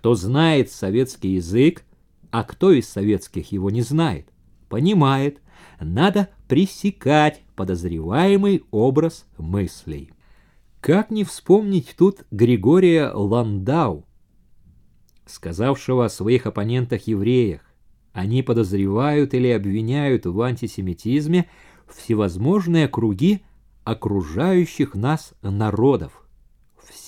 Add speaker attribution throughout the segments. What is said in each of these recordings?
Speaker 1: кто знает советский язык, а кто из советских его не знает, понимает, надо пресекать подозреваемый образ мыслей. Как не вспомнить тут Григория Ландау, сказавшего о своих оппонентах-евреях, они подозревают или обвиняют в антисемитизме всевозможные круги окружающих нас народов.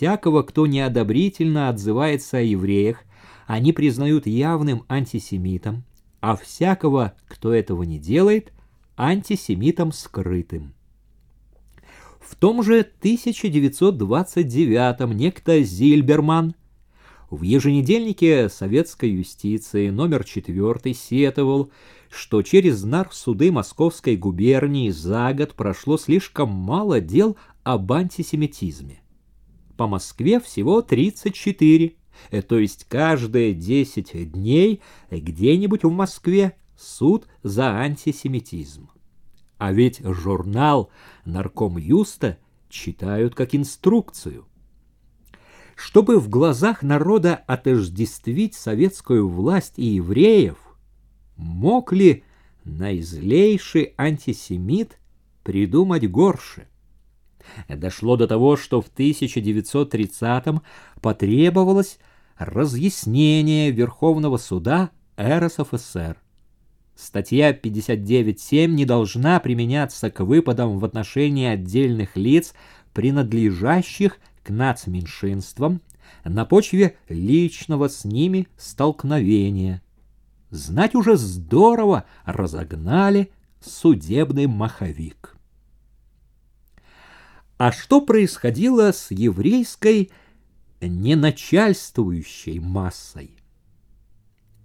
Speaker 1: Всякого, кто неодобрительно отзывается о евреях, они признают явным антисемитом, а всякого, кто этого не делает, антисемитом скрытым. В том же 1929 некто Зильберман в еженедельнике советской юстиции номер 4 сетовал, что через нарсуды Московской губернии за год прошло слишком мало дел об антисемитизме. По Москве всего 34, э, то есть каждые 10 дней где-нибудь в Москве суд за антисемитизм. А ведь журнал «Нарком Юста» читают как инструкцию чтобы в глазах народа отождествить советскую власть и евреев, мог ли наизлейший антисемит придумать горше? Дошло до того, что в 1930-м потребовалось разъяснение Верховного суда РСФСР. Статья 59.7 не должна применяться к выпадам в отношении отдельных лиц, принадлежащих к нацменьшинствам на почве личного с ними столкновения. Знать уже здорово разогнали судебный маховик. А что происходило с еврейской неначальствующей массой?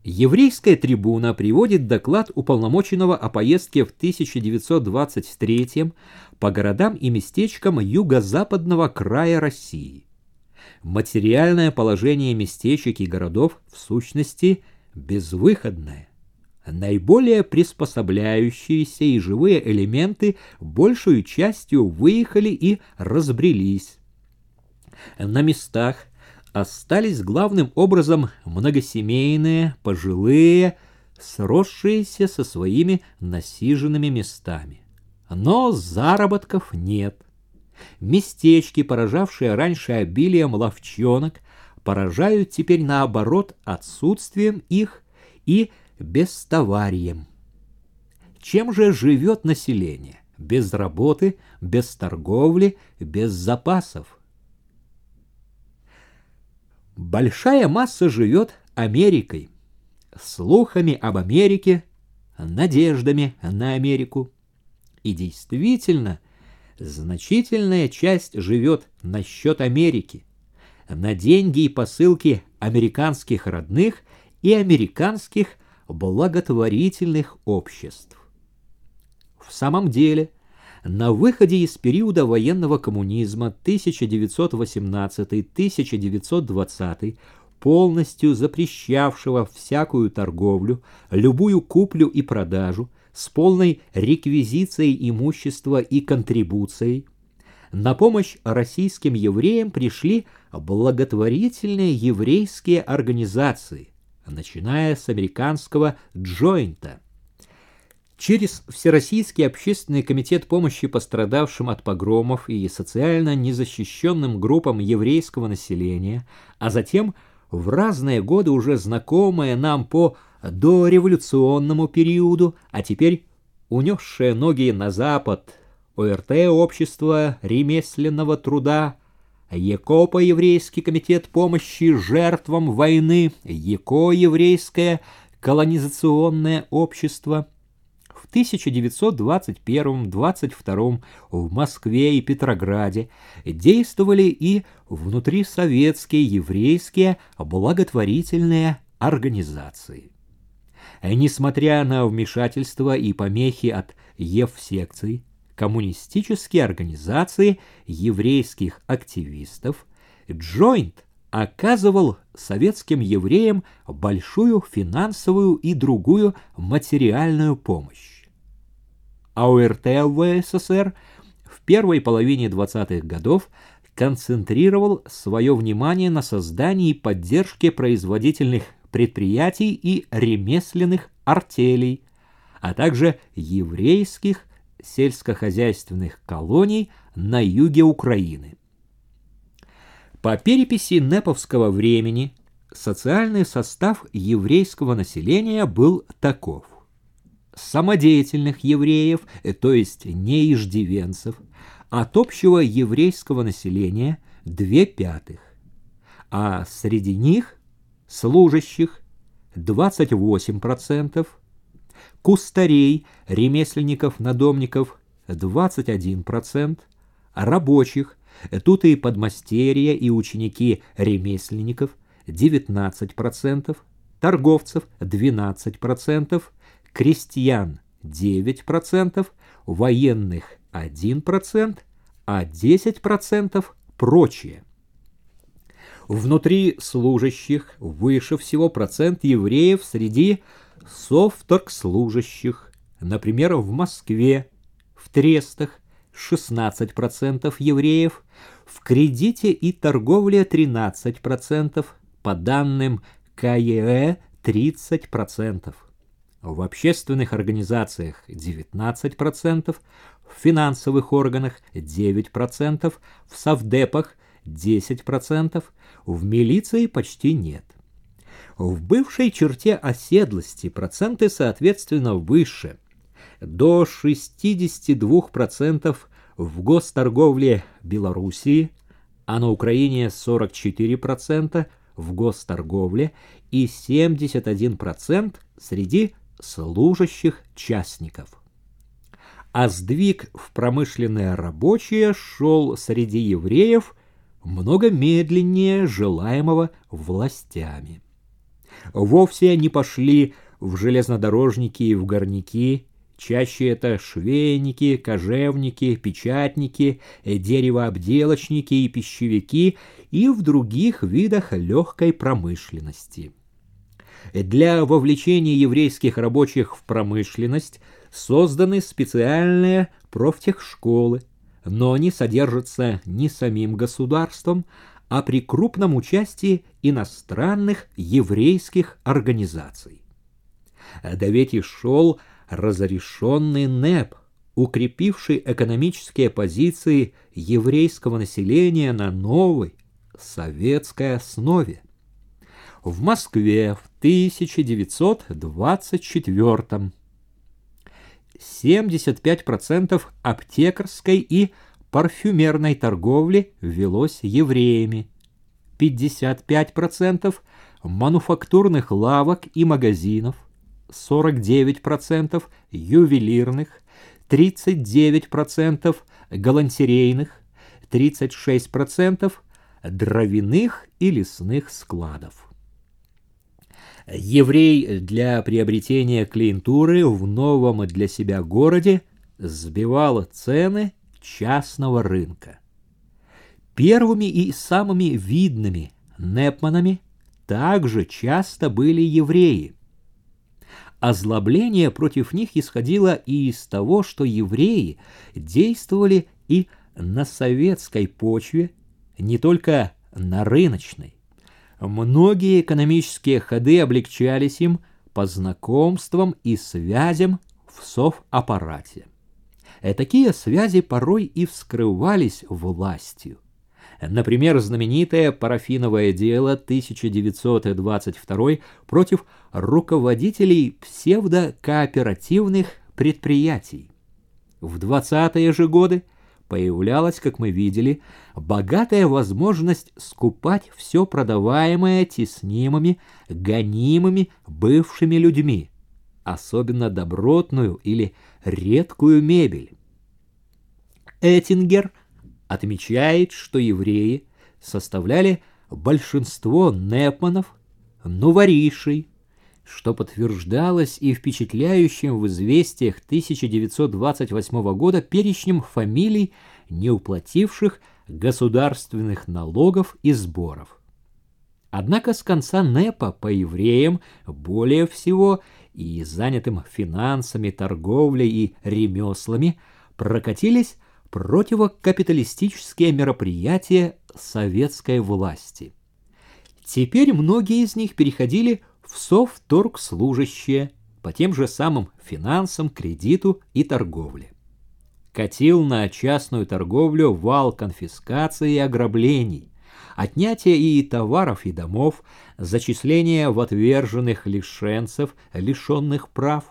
Speaker 1: Еврейская трибуна приводит доклад уполномоченного о поездке в 1923 по городам и местечкам юго-западного края России. Материальное положение местечек и городов в сущности безвыходное. Наиболее приспособляющиеся и живые элементы большую частью выехали и разбрелись. На местах, остались главным образом многосемейные, пожилые, сросшиеся со своими насиженными местами. Но заработков нет. Местечки, поражавшие раньше обилием ловчонок, поражают теперь наоборот отсутствием их и бестоварием. Чем же живет население? Без работы, без торговли, без запасов. Большая масса живет Америкой, слухами об Америке, надеждами на Америку. И действительно, значительная часть живет на счет Америки, на деньги и посылки американских родных и американских благотворительных обществ. В самом деле, на выходе из периода военного коммунизма 1918-1920, полностью запрещавшего всякую торговлю, любую куплю и продажу, с полной реквизицией имущества и контрибуцией, на помощь российским евреям пришли благотворительные еврейские организации, начиная с американского «Джойнта», Через Всероссийский общественный комитет помощи пострадавшим от погромов и социально незащищенным группам еврейского населения, а затем в разные годы уже знакомое нам по дореволюционному периоду, а теперь унесшее ноги на запад, ОРТ Общество ремесленного труда, ЕКОПа Еврейский комитет помощи жертвам войны, ЕКО Еврейское колонизационное общество – 1921-22 в Москве и Петрограде действовали и внутрисоветские еврейские благотворительные организации. Несмотря на вмешательство и помехи от Евсекций, коммунистические организации еврейских активистов, Джойнт оказывал советским евреям большую финансовую и другую материальную помощь. АОРТ в СССР в первой половине 20-х годов концентрировал свое внимание на создании и поддержке производительных предприятий и ремесленных артелей, а также еврейских сельскохозяйственных колоний на юге Украины. По переписи Неповского времени социальный состав еврейского населения был таков. Самодеятельных евреев, то есть не иждивенцев, от общего еврейского населения две пятых, а среди них служащих 28%, кустарей, ремесленников-надомников 21%, рабочих, тут и подмастерья, и ученики ремесленников 19%, торговцев 12%, крестьян 9%, военных 1%, а 10% прочие. Внутри служащих выше всего процент евреев среди совторгслужащих. Например, в Москве, в Трестах 16% евреев, в кредите и торговле 13%, по данным КЕЭ 30%, в общественных организациях 19%, в финансовых органах 9%, в совдепах 10%, в милиции почти нет. В бывшей черте оседлости проценты соответственно выше, до 62% в госторговле Белоруссии, а на Украине 44% в госторговле и 71% среди служащих частников а сдвиг в промышленное рабочее шел среди евреев много медленнее желаемого властями. Вовсе не пошли в железнодорожники и в горняки, чаще это швейники, кожевники, печатники, деревообделочники и пищевики и в других видах легкой промышленности. Для вовлечения еврейских рабочих в промышленность созданы специальные профтехшколы, но они содержатся не самим государством, а при крупном участии иностранных еврейских организаций. Да ведь и шел разрешенный НЭП, укрепивший экономические позиции еврейского населения на новой советской основе. В Москве в 1924 75% аптекарской и парфюмерной торговли велось евреями, 55% мануфактурных лавок и магазинов, 49% ювелирных, 39% галантерейных, 36% дровяных и лесных складов. Еврей для приобретения клиентуры в новом для себя городе сбивал цены частного рынка. Первыми и самыми видными непманами также часто были евреи. Озлобление против них исходило и из того, что евреи действовали и на советской почве, не только на рыночной. Многие экономические ходы облегчались им по знакомствам и связям в соваппарате. И такие связи порой и вскрывались властью. Например, знаменитое парафиновое дело 1922 против руководителей псевдокооперативных предприятий. В 20-е же годы появлялась, как мы видели, богатая возможность скупать все продаваемое теснимыми, гонимыми бывшими людьми, особенно добротную или редкую мебель. Эттингер отмечает, что евреи составляли большинство непманов, новоришей, что подтверждалось и впечатляющим в известиях 1928 года перечнем фамилий, не уплативших государственных налогов и сборов. Однако с конца НЭПа по евреям более всего и занятым финансами, торговлей и ремеслами прокатились противокапиталистические мероприятия советской власти. Теперь многие из них переходили в совторгслужащие по тем же самым финансам, кредиту и торговле. Катил на частную торговлю вал конфискации и ограблений, отнятие и товаров и домов, зачисление в отверженных лишенцев, лишенных прав.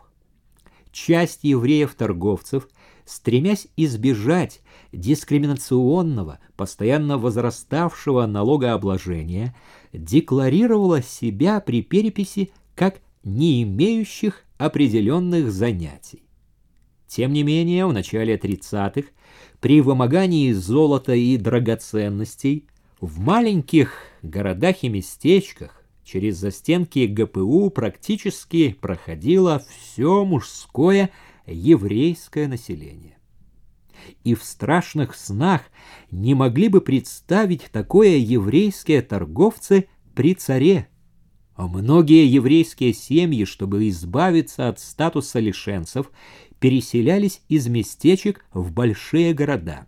Speaker 1: Часть евреев-торговцев, стремясь избежать дискриминационного, постоянно возраставшего налогообложения, декларировала себя при переписи как не имеющих определенных занятий. Тем не менее, в начале 30-х, при вымогании золота и драгоценностей, в маленьких городах и местечках через застенки ГПУ практически проходило все мужское еврейское население. И в страшных снах не могли бы представить такое еврейские торговцы при царе. А многие еврейские семьи, чтобы избавиться от статуса лишенцев, переселялись из местечек в большие города.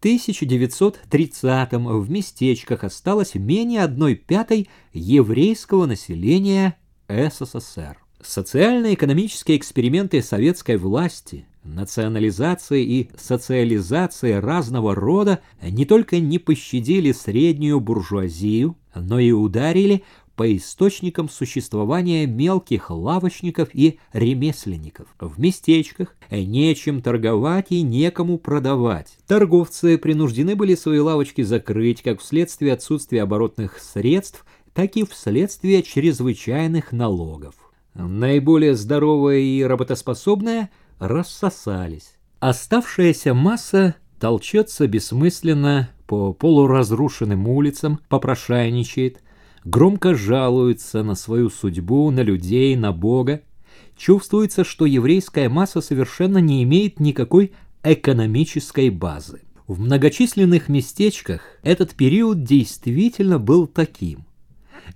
Speaker 1: В 1930-м в местечках осталось менее одной пятой еврейского населения СССР. Социально-экономические эксперименты советской власти, национализация и социализация разного рода не только не пощадили среднюю буржуазию, но и ударили по источникам существования мелких лавочников и ремесленников. В местечках нечем торговать и некому продавать. Торговцы принуждены были свои лавочки закрыть как вследствие отсутствия оборотных средств, так и вследствие чрезвычайных налогов. Наиболее здоровые и работоспособные рассосались. Оставшаяся масса толчется бессмысленно по полуразрушенным улицам, попрошайничает, громко жалуется на свою судьбу, на людей, на Бога. Чувствуется, что еврейская масса совершенно не имеет никакой экономической базы. В многочисленных местечках этот период действительно был таким.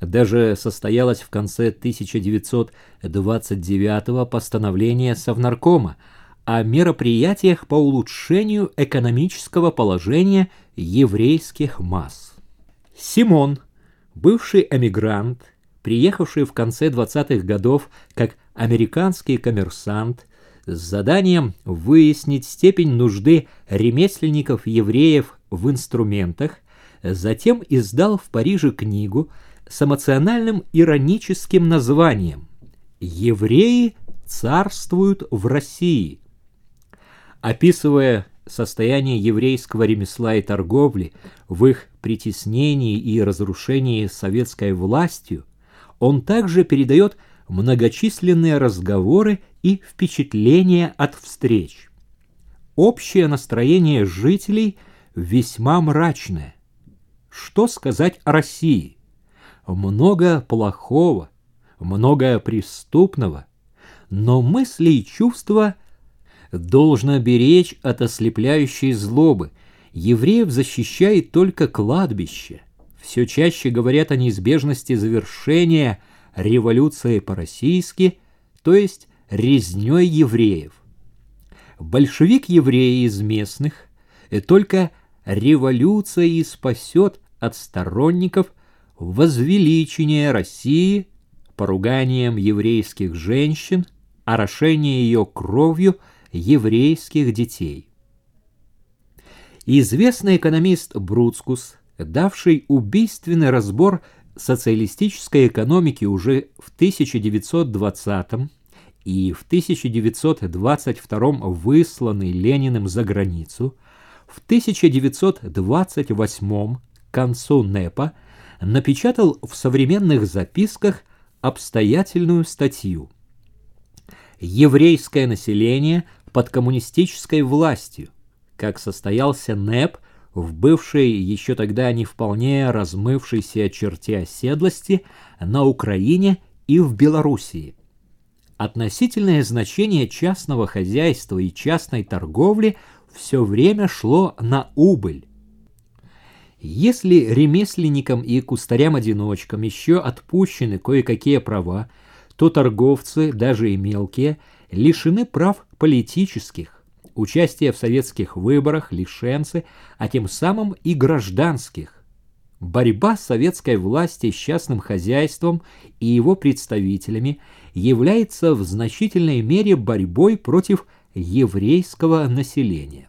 Speaker 1: Даже состоялось в конце 1929 постановление Совнаркома о мероприятиях по улучшению экономического положения еврейских масс. Симон – Бывший эмигрант, приехавший в конце 20-х годов как американский коммерсант, с заданием выяснить степень нужды ремесленников-евреев в инструментах, затем издал в Париже книгу с эмоциональным ироническим названием «Евреи царствуют в России». Описывая состояние еврейского ремесла и торговли в их притеснении и разрушении советской властью, он также передает многочисленные разговоры и впечатления от встреч. Общее настроение жителей весьма мрачное. Что сказать о России? Много плохого, много преступного, но мысли и чувства должно беречь от ослепляющей злобы. Евреев защищает только кладбище. Все чаще говорят о неизбежности завершения революции по-российски, то есть резней евреев. Большевик-евреи из местных и только революция и спасет от сторонников возвеличение России поруганием еврейских женщин, орошение ее кровью – еврейских детей. Известный экономист Бруцкус, давший убийственный разбор социалистической экономики уже в 1920 и в 1922 высланный Лениным за границу, в 1928 к концу НЭПа напечатал в современных записках обстоятельную статью «Еврейское население под коммунистической властью, как состоялся НЭП в бывшей еще тогда не вполне размывшейся черте оседлости на Украине и в Белоруссии. Относительное значение частного хозяйства и частной торговли все время шло на убыль. Если ремесленникам и кустарям-одиночкам еще отпущены кое-какие права, то торговцы, даже и мелкие, лишены прав политических, участие в советских выборах, лишенцы, а тем самым и гражданских. Борьба советской власти с частным хозяйством и его представителями является в значительной мере борьбой против еврейского населения.